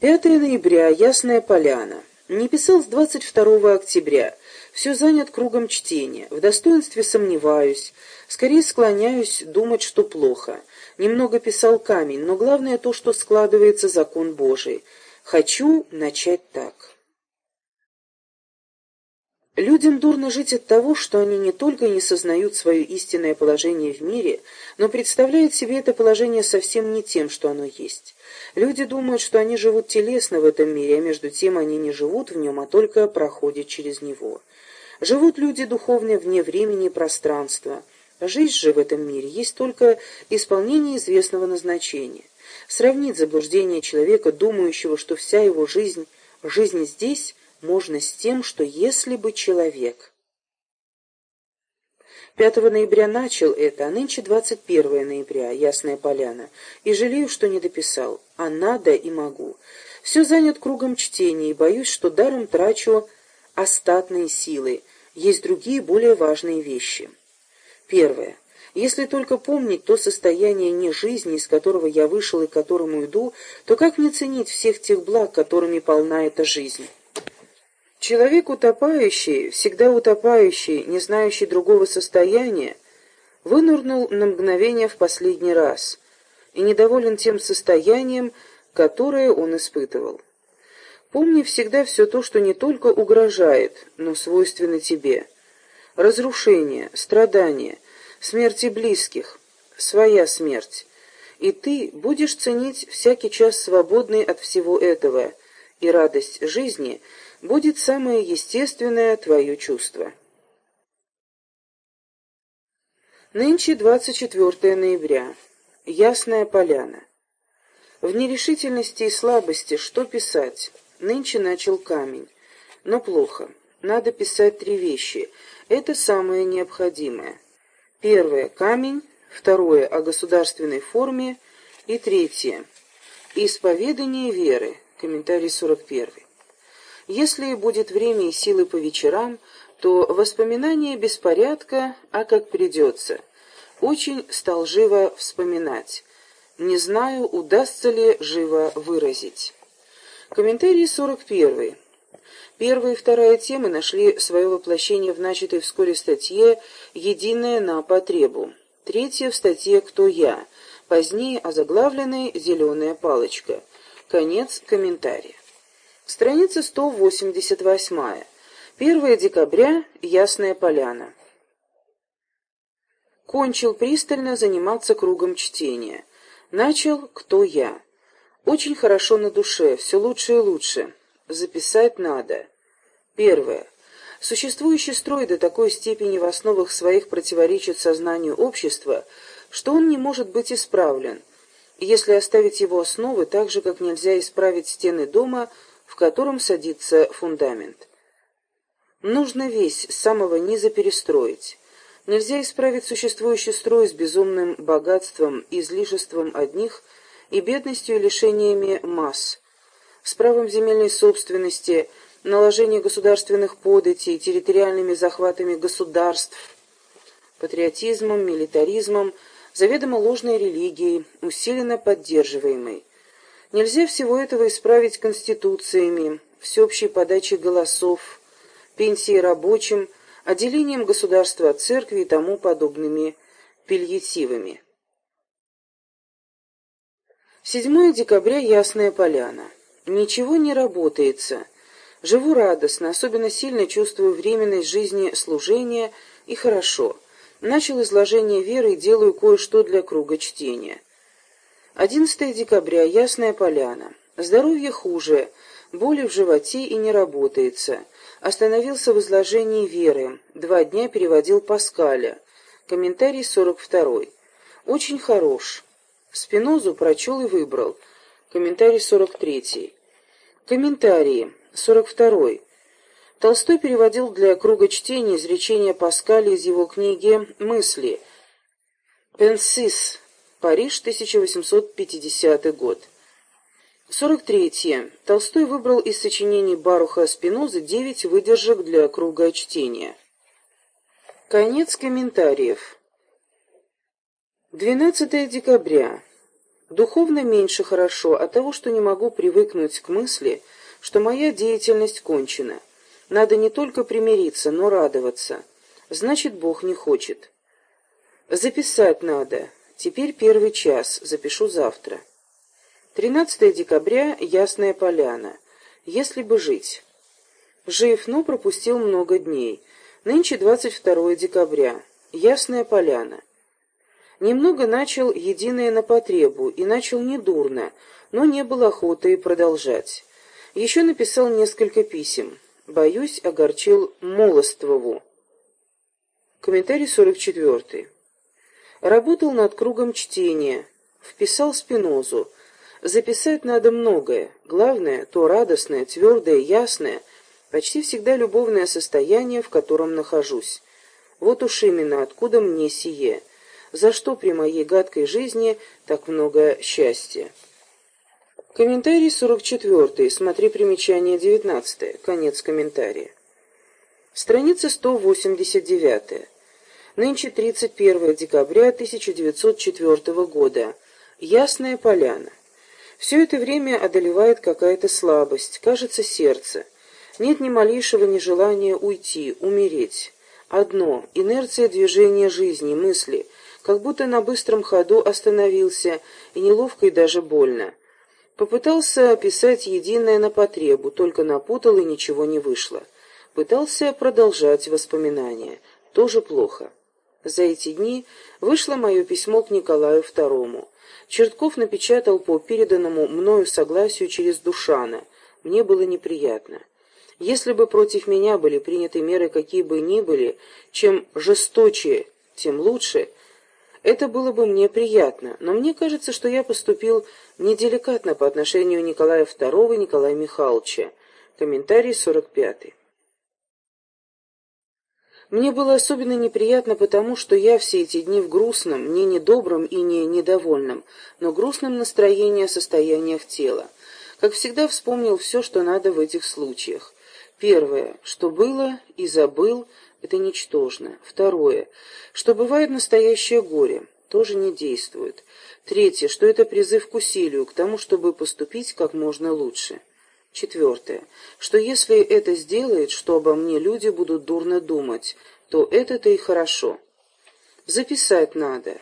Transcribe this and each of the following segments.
5 ноября. Ясная поляна. Не писал с 22 октября. Все занят кругом чтения. В достоинстве сомневаюсь. Скорее склоняюсь думать, что плохо. Немного писал камень, но главное то, что складывается закон Божий. Хочу начать так. Людям дурно жить от того, что они не только не сознают свое истинное положение в мире, но представляют себе это положение совсем не тем, что оно есть. Люди думают, что они живут телесно в этом мире, а между тем они не живут в нем, а только проходят через него. Живут люди духовно вне времени и пространства. Жизнь же в этом мире есть только исполнение известного назначения. Сравнить заблуждение человека, думающего, что вся его жизнь, жизнь здесь, можно с тем, что если бы человек... 5 ноября начал это, а нынче 21 ноября, Ясная Поляна, и жалею, что не дописал, а надо и могу. Все занят кругом чтения, и боюсь, что даром трачу остатные силы, есть другие более важные вещи. Первое. Если только помнить то состояние не жизни, из которого я вышел и к которому иду, то как не ценить всех тех благ, которыми полна эта жизнь? Человек утопающий, всегда утопающий, не знающий другого состояния, вынырнул на мгновение в последний раз и недоволен тем состоянием, которое он испытывал. Помни всегда все то, что не только угрожает, но свойственно тебе. Разрушение, страдания, смерти близких, своя смерть. И ты будешь ценить всякий час свободный от всего этого, и радость жизни — будет самое естественное твое чувство. Нынче 24 ноября. Ясная поляна. В нерешительности и слабости что писать? Нынче начал камень. Но плохо. Надо писать три вещи. Это самое необходимое. Первое – камень. Второе – о государственной форме. И третье – исповедание веры. Комментарий 41. Если будет время и силы по вечерам, то воспоминание беспорядка, а как придется. Очень стал живо вспоминать. Не знаю, удастся ли живо выразить. Комментарий 41. Первая и вторая темы нашли свое воплощение в начатой вскоре статье «Единое на потребу». Третья в статье «Кто я?», позднее озаглавленной «Зеленая палочка». Конец комментария. Страница 188. 1 декабря. Ясная поляна. Кончил пристально заниматься кругом чтения. Начал «Кто я?». Очень хорошо на душе, все лучше и лучше. Записать надо. Первое. Существующий строй до такой степени в основах своих противоречит сознанию общества, что он не может быть исправлен. Если оставить его основы так же, как нельзя исправить стены дома – в котором садится фундамент. Нужно весь с самого низа перестроить. Нельзя исправить существующий строй с безумным богатством, излишеством одних и бедностью и лишениями масс, с правом земельной собственности, наложением государственных податей, территориальными захватами государств, патриотизмом, милитаризмом, заведомо ложной религией, усиленно поддерживаемой. Нельзя всего этого исправить конституциями, всеобщей подачей голосов, пенсии рабочим, отделением государства от церкви и тому подобными пельетивами. 7 декабря. Ясная поляна. Ничего не работается. Живу радостно, особенно сильно чувствую временность жизни служения и хорошо. Начал изложение веры и делаю кое-что для круга чтения. 11 декабря. Ясная поляна. Здоровье хуже, боли в животе и не работается. Остановился в изложении веры. Два дня переводил Паскаля. Комментарий 42. Очень хорош. Спинозу прочел и выбрал. Комментарий 43. Комментарии. 42. Толстой переводил для круга чтения изречения Паскаля из его книги «Мысли». «Пенсис» Париж, 1850 год. 43. Толстой выбрал из сочинений Баруха Спинозы девять выдержек для круга чтения. Конец комментариев. 12 декабря. Духовно меньше хорошо от того, что не могу привыкнуть к мысли, что моя деятельность кончена. Надо не только примириться, но радоваться. Значит, Бог не хочет. Записать надо. Теперь первый час, запишу завтра. 13 декабря, Ясная Поляна. Если бы жить. Жив, но пропустил много дней. Нынче 22 декабря. Ясная Поляна. Немного начал единое на потребу, и начал недурно, но не было охоты продолжать. Еще написал несколько писем. Боюсь, огорчил Молоствову. Комментарий 44. Работал над кругом чтения. Вписал Спинозу. Записать надо многое. Главное, то радостное, твердое, ясное, почти всегда любовное состояние, в котором нахожусь. Вот уж именно откуда мне сие. За что при моей гадкой жизни так много счастья? Комментарий 44. Смотри примечание 19. Конец комментария. Страница 189. Нынче 31 декабря 1904 года. Ясная поляна. Все это время одолевает какая-то слабость, кажется, сердце. Нет ни малейшего нежелания уйти, умереть. Одно — инерция движения жизни, мысли, как будто на быстром ходу остановился, и неловко и даже больно. Попытался описать единое на потребу, только напутал и ничего не вышло. Пытался продолжать воспоминания. Тоже плохо. За эти дни вышло мое письмо к Николаю II. Чертков напечатал по переданному мною согласию через Душана. Мне было неприятно. Если бы против меня были приняты меры какие бы ни были, чем жесточе, тем лучше, это было бы мне приятно, но мне кажется, что я поступил неделикатно по отношению Николая II и Николая Михайловича. Комментарий 45. Мне было особенно неприятно потому, что я все эти дни в грустном, не недобром и не недовольном, но грустном настроении о состояниях тела. Как всегда вспомнил все, что надо в этих случаях. Первое, что было и забыл, это ничтожно. Второе, что бывает настоящее горе, тоже не действует. Третье, что это призыв к усилию, к тому, чтобы поступить как можно лучше. Четвертое. Что если это сделает, что обо мне люди будут дурно думать, то это-то и хорошо. Записать надо.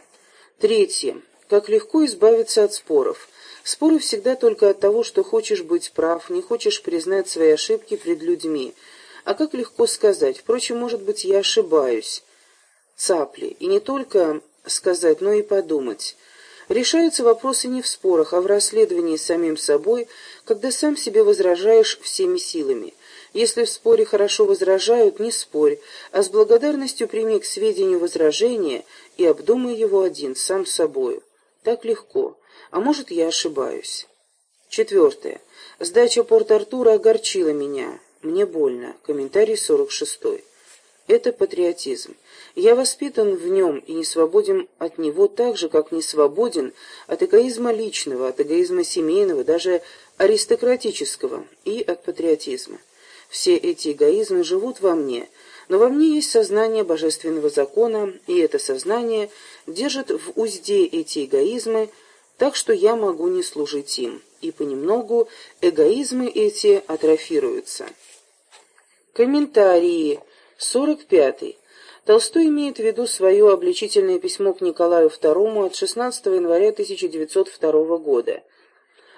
Третье. Как легко избавиться от споров. Споры всегда только от того, что хочешь быть прав, не хочешь признать свои ошибки пред людьми. А как легко сказать, впрочем, может быть, я ошибаюсь. Цапли. И не только сказать, но и подумать. Решаются вопросы не в спорах, а в расследовании самим собой, когда сам себе возражаешь всеми силами. Если в споре хорошо возражают, не спорь, а с благодарностью прими к сведению возражение и обдумай его один, сам собою. Так легко. А может, я ошибаюсь. Четвертое. Сдача Порт-Артура огорчила меня. Мне больно. Комментарий 46. Это патриотизм. Я воспитан в нем и не свободен от него так же, как не свободен от эгоизма личного, от эгоизма семейного, даже аристократического и от патриотизма. Все эти эгоизмы живут во мне, но во мне есть сознание божественного закона, и это сознание держит в узде эти эгоизмы, так что я могу не служить им, и понемногу эгоизмы эти атрофируются. Комментарии. 45. -й. Толстой имеет в виду свое обличительное письмо к Николаю II от 16 января 1902 года.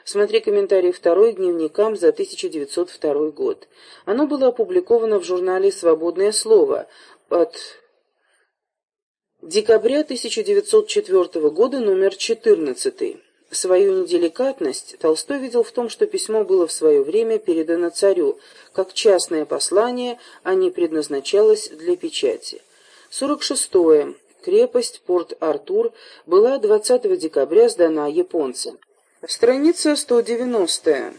Смотри комментарий второй дневникам за 1902 год. Оно было опубликовано в журнале «Свободное слово» от декабря 1904 года, номер 14. Свою неделикатность Толстой видел в том, что письмо было в свое время передано царю, как частное послание, а не предназначалось для печати. 46. -е. Крепость Порт-Артур была 20 декабря сдана японцам. Страница 190.